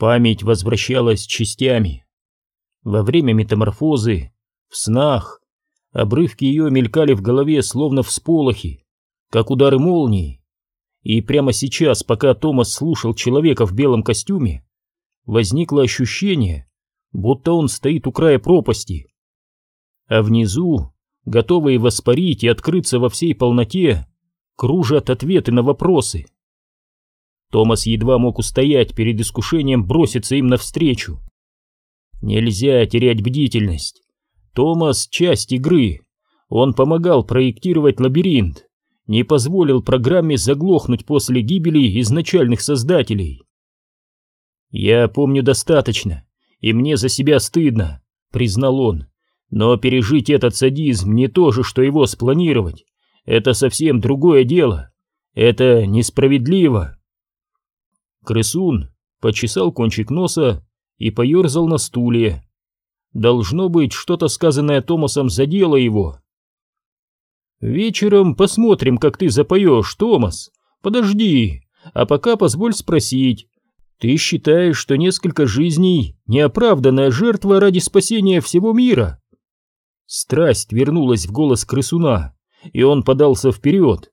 Память возвращалась частями. Во время метаморфозы, в снах, обрывки ее мелькали в голове словно всполохи, как удары молнии. И прямо сейчас, пока Томас слушал человека в белом костюме, возникло ощущение, будто он стоит у края пропасти. А внизу, готовые воспарить и открыться во всей полноте, кружат ответы на вопросы. Томас едва мог устоять перед искушением броситься им навстречу. Нельзя терять бдительность. Томас — часть игры. Он помогал проектировать лабиринт, не позволил программе заглохнуть после гибели изначальных создателей. «Я помню достаточно, и мне за себя стыдно», — признал он. «Но пережить этот садизм не то же, что его спланировать. Это совсем другое дело. Это несправедливо». Крысун почесал кончик носа и поерзал на стуле. Должно быть, что-то сказанное Томасом задело его. «Вечером посмотрим, как ты запоешь, Томас. Подожди, а пока позволь спросить. Ты считаешь, что несколько жизней — неоправданная жертва ради спасения всего мира?» Страсть вернулась в голос крысуна, и он подался вперед.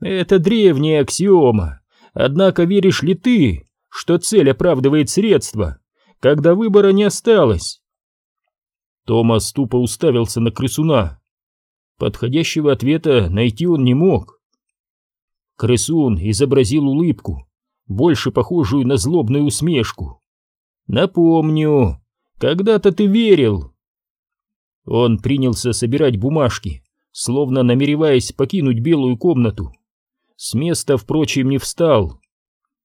«Это древняя аксиома. Однако веришь ли ты, что цель оправдывает средства, когда выбора не осталось? Томас тупо уставился на крысуна. Подходящего ответа найти он не мог. Крысун изобразил улыбку, больше похожую на злобную усмешку. «Напомню, когда-то ты верил!» Он принялся собирать бумажки, словно намереваясь покинуть белую комнату. С места, впрочем, не встал.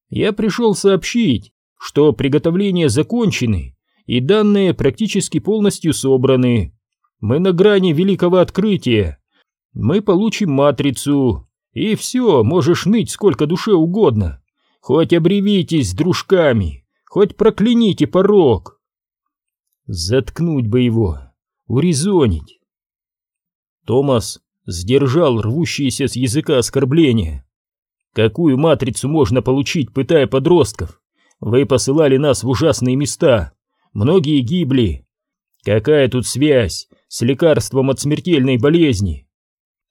Я пришел сообщить, что приготовления закончены и данные практически полностью собраны. Мы на грани великого открытия. Мы получим матрицу, и все, можешь ныть сколько душе угодно. Хоть обревитесь с дружками, хоть прокляните порог. Заткнуть бы его, урезонить. Томас сдержал рвущиеся с языка оскорбления. Какую матрицу можно получить, пытая подростков? Вы посылали нас в ужасные места. Многие гибли. Какая тут связь с лекарством от смертельной болезни?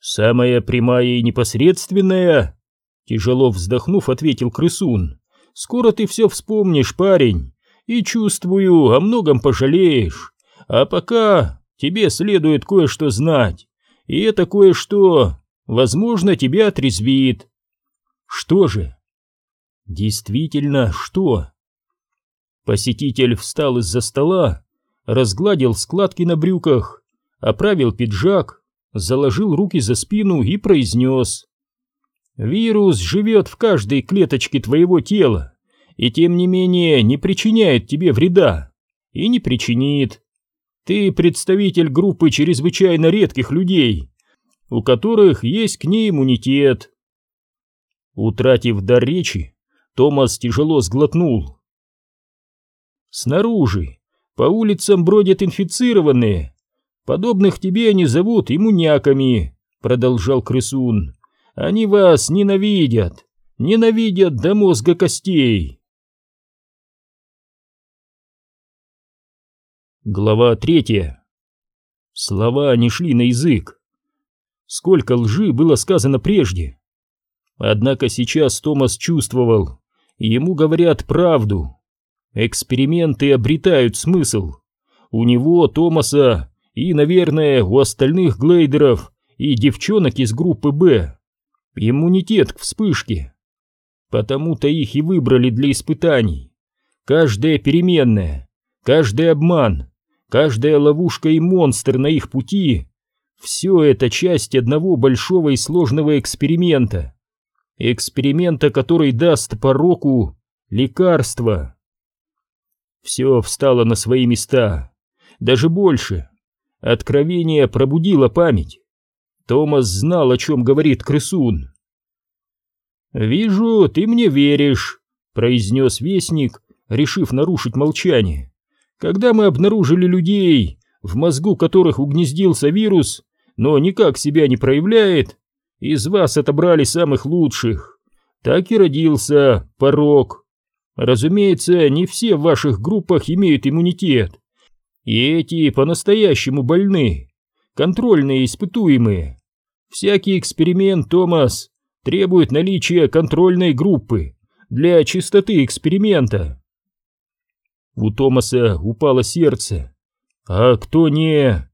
Самая прямая и непосредственная? Тяжело вздохнув, ответил крысун. Скоро ты все вспомнишь, парень, и чувствую, о многом пожалеешь. А пока тебе следует кое-что знать. И это кое-что, возможно, тебя отрезвит. Что же? Действительно, что? Посетитель встал из-за стола, разгладил складки на брюках, оправил пиджак, заложил руки за спину и произнес. «Вирус живет в каждой клеточке твоего тела, и тем не менее не причиняет тебе вреда. И не причинит. Ты представитель группы чрезвычайно редких людей, у которых есть к ней иммунитет. Утратив дар речи, Томас тяжело сглотнул. Снаружи, по улицам бродят инфицированные. Подобных тебе они зовут иммуняками, продолжал крысун. Они вас ненавидят, ненавидят до мозга костей. Глава третья. Слова не шли на язык. Сколько лжи было сказано прежде. Однако сейчас Томас чувствовал, ему говорят правду. Эксперименты обретают смысл. У него, Томаса, и, наверное, у остальных глейдеров и девчонок из группы «Б» иммунитет к вспышке. Потому-то их и выбрали для испытаний. Каждая переменная, каждый обман, Каждая ловушка и монстр на их пути — все это часть одного большого и сложного эксперимента. Эксперимента, который даст пороку лекарство. Все встало на свои места. Даже больше. Откровение пробудило память. Томас знал, о чем говорит крысун. «Вижу, ты мне веришь», — произнес вестник, решив нарушить молчание. Когда мы обнаружили людей, в мозгу которых угнездился вирус, но никак себя не проявляет, из вас отобрали самых лучших. Так и родился порог. Разумеется, не все в ваших группах имеют иммунитет. И эти по-настоящему больны, контрольные испытуемые. Всякий эксперимент, Томас, требует наличия контрольной группы для чистоты эксперимента. У Томаса упало сердце. А кто не...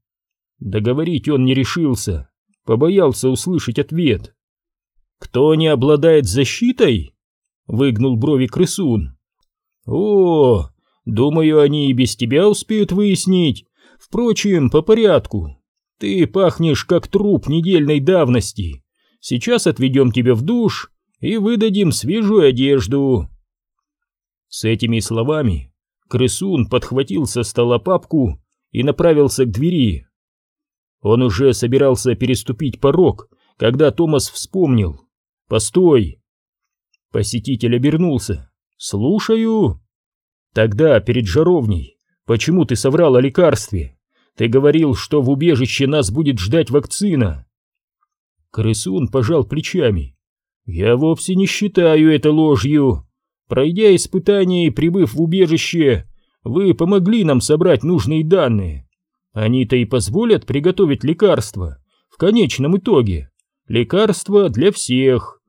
Договорить он не решился, побоялся услышать ответ. «Кто не обладает защитой?» — выгнул брови крысун. «О, думаю, они и без тебя успеют выяснить. Впрочем, по порядку. Ты пахнешь, как труп недельной давности. Сейчас отведем тебя в душ и выдадим свежую одежду». С этими словами крысун подхватил со стола папку и направился к двери. Он уже собирался переступить порог, когда Томас вспомнил. «Постой!» Посетитель обернулся. «Слушаю!» «Тогда, перед жаровней, почему ты соврал о лекарстве? Ты говорил, что в убежище нас будет ждать вакцина!» Крысун пожал плечами. «Я вовсе не считаю это ложью. Пройдя испытание и прибыв в убежище, вы помогли нам собрать нужные данные. Они-то и позволят приготовить лекарство. В конечном итоге. Лекарство для всех.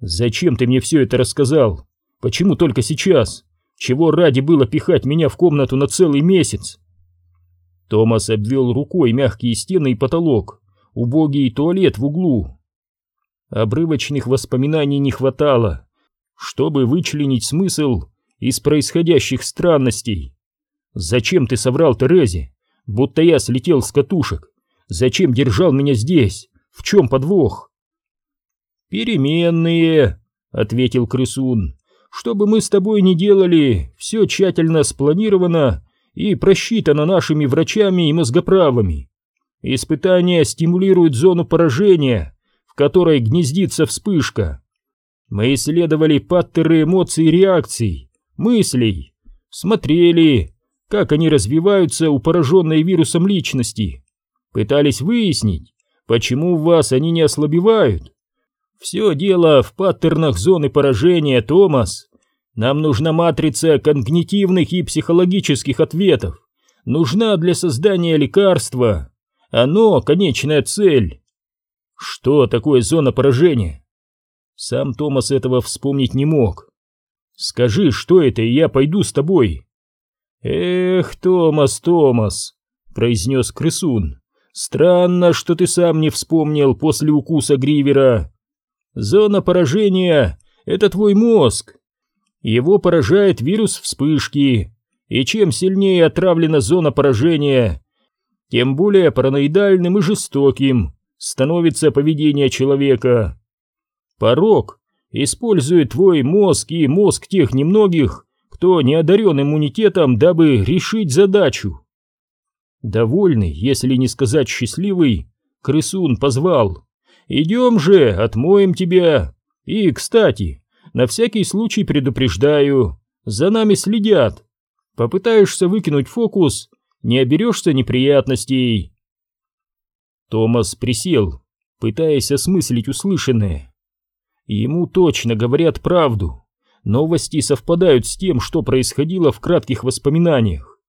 Зачем ты мне все это рассказал? Почему только сейчас? Чего ради было пихать меня в комнату на целый месяц? Томас обвел рукой мягкие стены и потолок, убогий туалет в углу. Обрывочных воспоминаний не хватало, чтобы вычленить смысл из происходящих странностей. Зачем ты соврал Терезе? Будто я слетел с катушек. Зачем держал меня здесь? В чем подвох? «Переменные», — ответил крысун. «Что бы мы с тобой ни делали, все тщательно спланировано и просчитано нашими врачами и мозгоправами. Испытания стимулируют зону поражения, в которой гнездится вспышка. Мы исследовали паттеры эмоций и реакций, мыслей, смотрели, как они развиваются у пораженной вирусом личности. Пытались выяснить, почему в вас они не ослабевают. Все дело в паттернах зоны поражения, Томас. Нам нужна матрица когнитивных и психологических ответов. Нужна для создания лекарства. Оно — конечная цель. Что такое зона поражения? Сам Томас этого вспомнить не мог. Скажи, что это, и я пойду с тобой. «Эх, Томас, Томас!» — произнес крысун. «Странно, что ты сам не вспомнил после укуса Гривера. Зона поражения — это твой мозг. Его поражает вирус вспышки, и чем сильнее отравлена зона поражения, тем более параноидальным и жестоким становится поведение человека. Порог использует твой мозг и мозг тех немногих, кто не одарен иммунитетом, дабы решить задачу. Довольный, если не сказать счастливый, крысун позвал. «Идем же, отмоем тебя. И, кстати, на всякий случай предупреждаю, за нами следят. Попытаешься выкинуть фокус, не оберешься неприятностей». Томас присел, пытаясь осмыслить услышанное. Ему точно говорят правду. Новости совпадают с тем, что происходило в кратких воспоминаниях.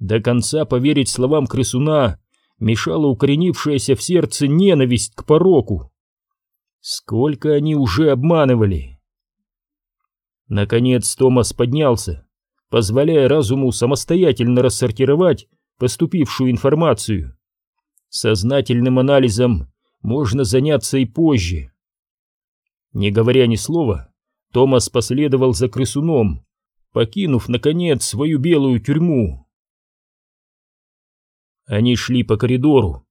До конца поверить словам крысуна мешала укоренившаяся в сердце ненависть к пороку. Сколько они уже обманывали! Наконец Томас поднялся, позволяя разуму самостоятельно рассортировать поступившую информацию. Сознательным анализом можно заняться и позже. Не говоря ни слова, Томас последовал за крысуном, покинув, наконец, свою белую тюрьму. Они шли по коридору.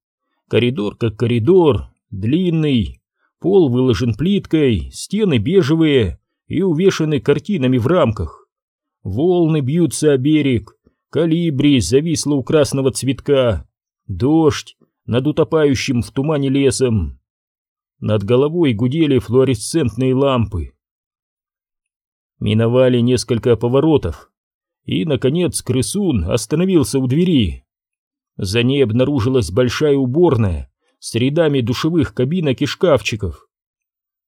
Коридор как коридор, длинный, пол выложен плиткой, стены бежевые и увешаны картинами в рамках. Волны бьются о берег, калибри зависла у красного цветка, дождь над утопающим в тумане лесом. Над головой гудели флуоресцентные лампы. Миновали несколько поворотов, и, наконец, крысун остановился у двери. За ней обнаружилась большая уборная с рядами душевых кабинок и шкафчиков.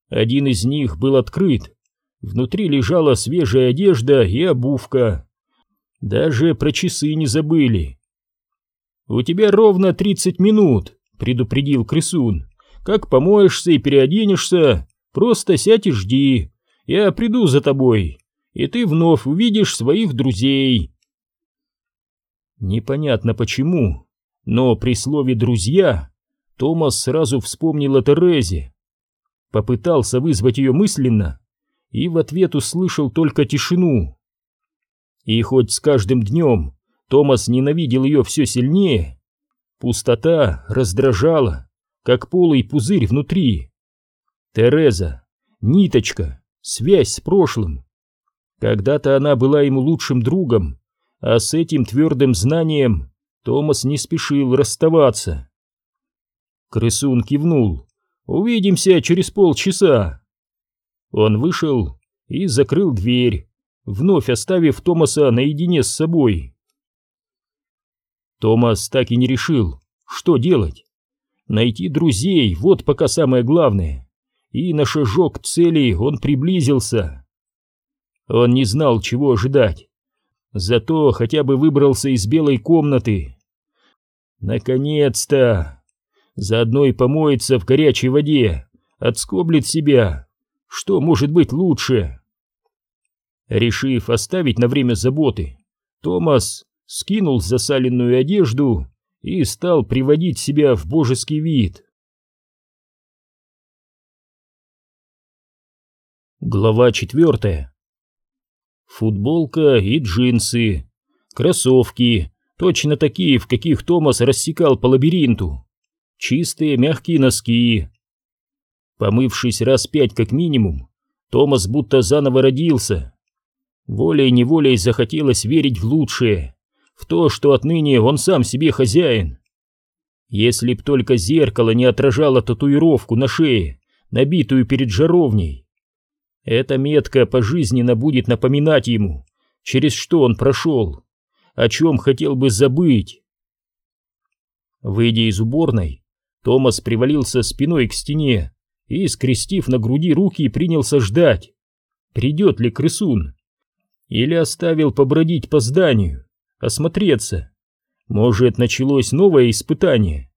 Один из них был открыт, Внутри лежала свежая одежда и обувка. Даже про часы не забыли. «У тебя ровно тридцать минут», — предупредил крысун. «Как помоешься и переоденешься, просто сядь и жди. Я приду за тобой, и ты вновь увидишь своих друзей». Непонятно почему, но при слове «друзья» Томас сразу вспомнил о Терезе. Попытался вызвать ее мысленно и в ответ услышал только тишину. И хоть с каждым днем Томас ненавидел ее все сильнее, пустота раздражала, как полый пузырь внутри. Тереза, ниточка, связь с прошлым. Когда-то она была ему лучшим другом, а с этим твердым знанием Томас не спешил расставаться. Крысун кивнул. «Увидимся через полчаса». Он вышел и закрыл дверь, вновь оставив Томаса наедине с собой. Томас так и не решил, что делать. Найти друзей — вот пока самое главное. И на шажок к цели он приблизился. Он не знал, чего ожидать. Зато хотя бы выбрался из белой комнаты. Наконец-то! Заодно и помоется в горячей воде, отскоблит себя. Что может быть лучше? Решив оставить на время заботы, Томас скинул засаленную одежду и стал приводить себя в божеский вид. Глава четвертая Футболка и джинсы, кроссовки, точно такие, в каких Томас рассекал по лабиринту, чистые мягкие носки. Помывшись раз пять как минимум, Томас будто заново родился. Волей-неволей захотелось верить в лучшее, в то, что отныне он сам себе хозяин. Если б только зеркало не отражало татуировку на шее, набитую перед жаровней, эта метка пожизненно будет напоминать ему, через что он прошел, о чем хотел бы забыть. Выйдя из уборной, Томас привалился спиной к стене и, скрестив на груди руки, принялся ждать, придет ли крысун. Или оставил побродить по зданию, осмотреться. Может, началось новое испытание.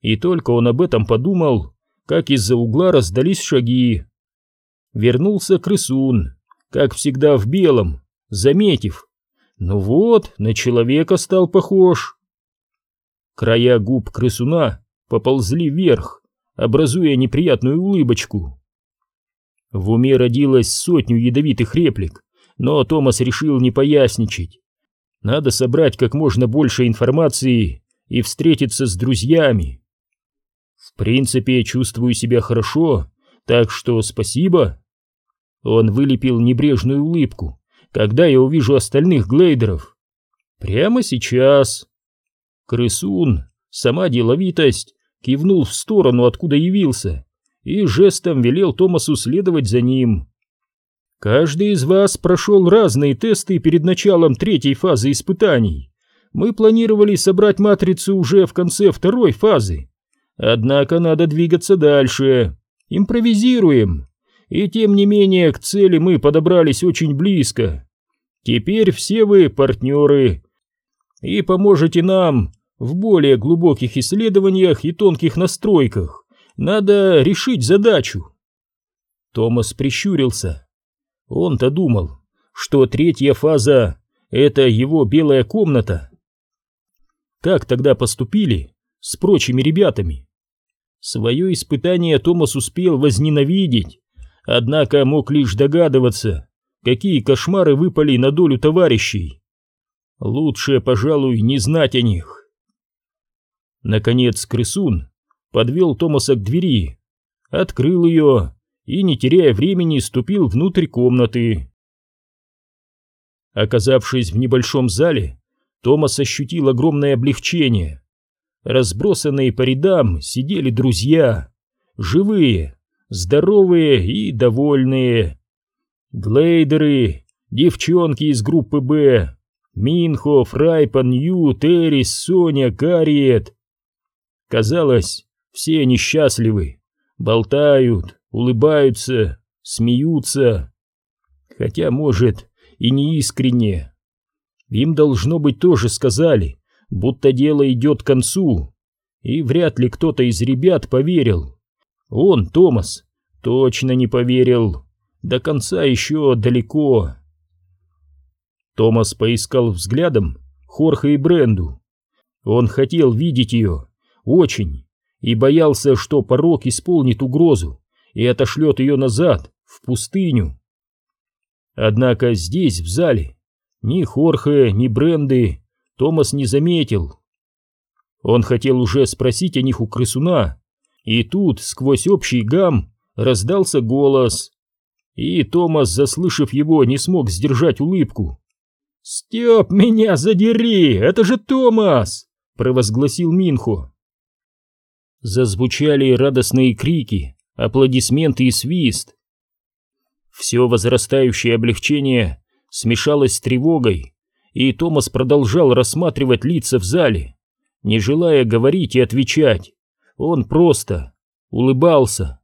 И только он об этом подумал, как из-за угла раздались шаги, вернулся крысун, как всегда в белом, заметив. Ну вот, на человека стал похож. Края губ крысуна поползли вверх, образуя неприятную улыбочку. В уме родилось сотню ядовитых реплик, но Томас решил не поясничать. Надо собрать как можно больше информации и встретиться с друзьями. В принципе, чувствую себя хорошо, так что спасибо. Он вылепил небрежную улыбку, когда я увижу остальных глейдеров. Прямо сейчас. Крысун, сама деловитость, кивнул в сторону, откуда явился, и жестом велел Томасу следовать за ним. Каждый из вас прошел разные тесты перед началом третьей фазы испытаний. Мы планировали собрать матрицу уже в конце второй фазы. Однако надо двигаться дальше. Импровизируем. И тем не менее к цели мы подобрались очень близко. Теперь все вы партнеры и поможете нам в более глубоких исследованиях и тонких настройках. Надо решить задачу. Томас прищурился. Он-то думал, что третья фаза — это его белая комната. Как тогда поступили с прочими ребятами? Свое испытание Томас успел возненавидеть, однако мог лишь догадываться, какие кошмары выпали на долю товарищей. Лучше, пожалуй, не знать о них. Наконец крысун подвел Томаса к двери, открыл ее и, не теряя времени, ступил внутрь комнаты. Оказавшись в небольшом зале, Томас ощутил огромное облегчение. Разбросанные по рядам сидели друзья, живые, здоровые и довольные. Глейдеры, девчонки из группы «Б», Минхо, Фрайпан, Ю, Террис, Соня, Кариет. Казалось, все несчастливы, болтают, улыбаются, смеются. Хотя, может, и не искренне. Им, должно быть, тоже сказали, будто дело идет к концу, и вряд ли кто-то из ребят поверил. Он, Томас, точно не поверил. До конца еще далеко. Томас поискал взглядом Хорха и Бренду. Он хотел видеть ее, очень, и боялся, что порог исполнит угрозу и отошлет ее назад, в пустыню. Однако здесь, в зале, ни Хорхе, ни Бренды Томас не заметил. Он хотел уже спросить о них у крысуна, и тут, сквозь общий гам, раздался голос. И Томас, заслышав его, не смог сдержать улыбку. «Степ, меня задери! Это же Томас!» — провозгласил Минхо. Зазвучали радостные крики, аплодисменты и свист. Все возрастающее облегчение смешалось с тревогой, и Томас продолжал рассматривать лица в зале, не желая говорить и отвечать. Он просто улыбался,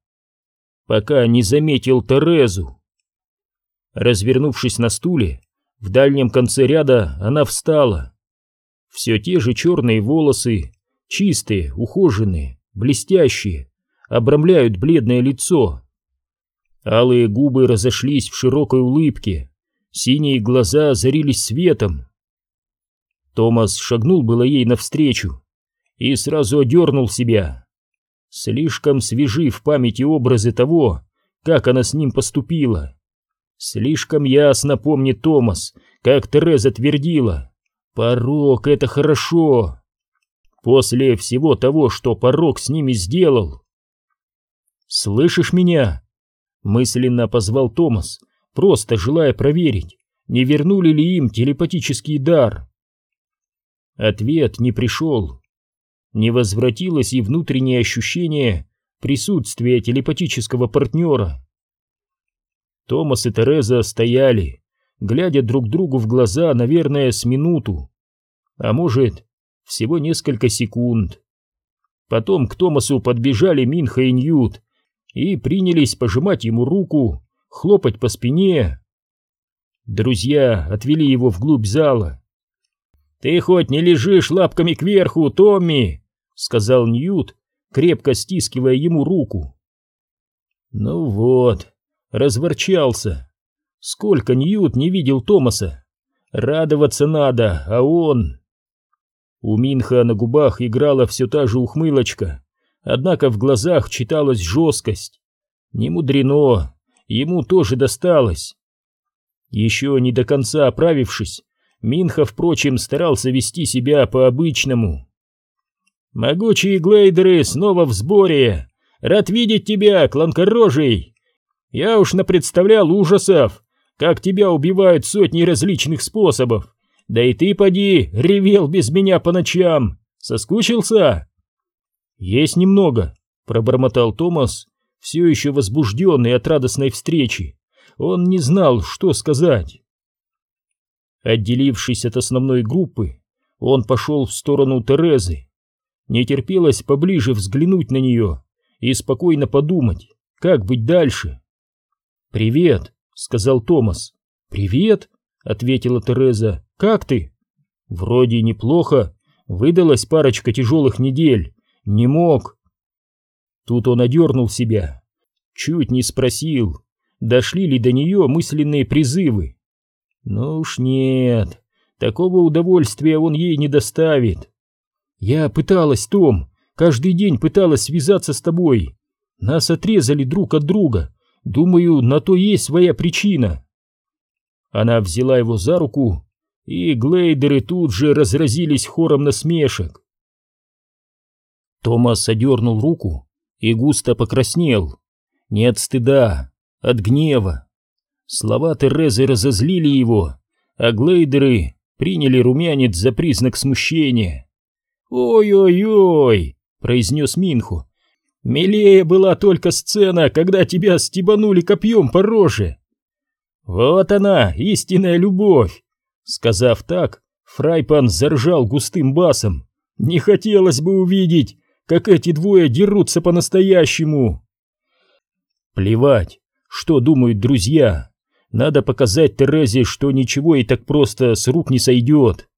пока не заметил Терезу. Развернувшись на стуле, в дальнем конце ряда она встала. Все те же черные волосы, чистые, ухоженные, блестящие, обрамляют бледное лицо. Алые губы разошлись в широкой улыбке, синие глаза озарились светом. Томас шагнул было ей навстречу и сразу одернул себя. Слишком свежи в памяти образы того, как она с ним поступила. Слишком ясно помнит Томас, как Тереза твердила. Порок — это хорошо. После всего того, что порок с ними сделал. «Слышишь меня?» Мысленно позвал Томас, просто желая проверить, не вернули ли им телепатический дар. Ответ не пришел. Не возвратилось и внутреннее ощущение присутствия телепатического партнера. Томас и Тереза стояли, глядя друг другу в глаза, наверное, с минуту, а может, всего несколько секунд. Потом к Томасу подбежали Минха и Ньют и принялись пожимать ему руку, хлопать по спине. Друзья отвели его вглубь зала. «Ты хоть не лежишь лапками кверху, Томми!» — сказал Ньют, крепко стискивая ему руку. «Ну вот», разворчался. Сколько Ньют не видел Томаса. Радоваться надо, а он... У Минха на губах играла все та же ухмылочка, однако в глазах читалась жесткость. Не мудрено, ему тоже досталось. Еще не до конца оправившись, Минха, впрочем, старался вести себя по-обычному. «Могучие глейдеры снова в сборе! Рад видеть тебя, кланкорожий!» Я уж напредставлял ужасов, как тебя убивают сотни различных способов. Да и ты, поди, ревел без меня по ночам. Соскучился? Есть немного, пробормотал Томас, все еще возбужденный от радостной встречи. Он не знал, что сказать. Отделившись от основной группы, он пошел в сторону Терезы. Не терпелось поближе взглянуть на нее и спокойно подумать, как быть дальше. «Привет», — сказал Томас. «Привет», — ответила Тереза. «Как ты?» «Вроде неплохо. Выдалась парочка тяжелых недель. Не мог». Тут он одернул себя. Чуть не спросил, дошли ли до нее мысленные призывы. Ну уж нет, такого удовольствия он ей не доставит. Я пыталась, Том, каждый день пыталась связаться с тобой. Нас отрезали друг от друга, Думаю, на то есть своя причина. Она взяла его за руку, и глейдеры тут же разразились хором насмешек. Томас одернул руку и густо покраснел. Не от стыда, от гнева. Слова Терезы разозлили его, а глейдеры приняли румянец за признак смущения. «Ой-ой-ой!» — произнес Минху. Милее была только сцена, когда тебя стебанули копьем по роже. Вот она, истинная любовь. Сказав так, Фрайпан заржал густым басом. Не хотелось бы увидеть, как эти двое дерутся по-настоящему. Плевать, что думают друзья. Надо показать Терезе, что ничего ей так просто с рук не сойдет.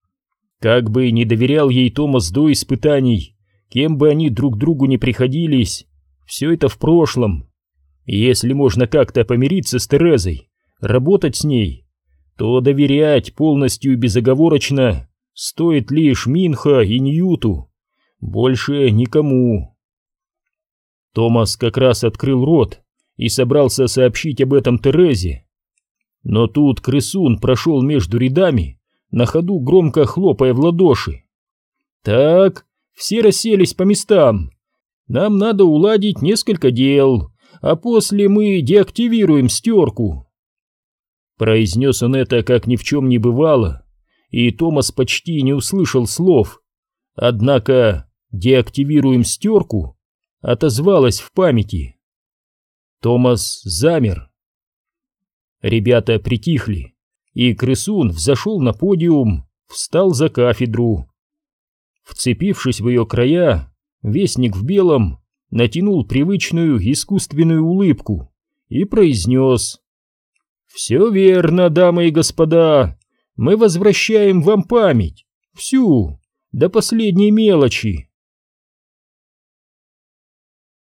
Как бы не доверял ей Томас до испытаний, кем бы они друг другу не приходились, все это в прошлом. Если можно как-то помириться с Терезой, работать с ней, то доверять полностью и безоговорочно стоит лишь Минха и Ньюту, больше никому. Томас как раз открыл рот и собрался сообщить об этом Терезе. Но тут крысун прошел между рядами, на ходу громко хлопая в ладоши. «Так, все расселись по местам. Нам надо уладить несколько дел, а после мы деактивируем стерку». Произнес он это, как ни в чем не бывало, и Томас почти не услышал слов. Однако «деактивируем стерку» отозвалась в памяти. Томас замер. Ребята притихли, и крысун взошел на подиум, встал за кафедру. Вцепившись в ее края, вестник в белом натянул привычную искусственную улыбку и произнес «Все верно, дамы и господа, мы возвращаем вам память, всю, до последней мелочи».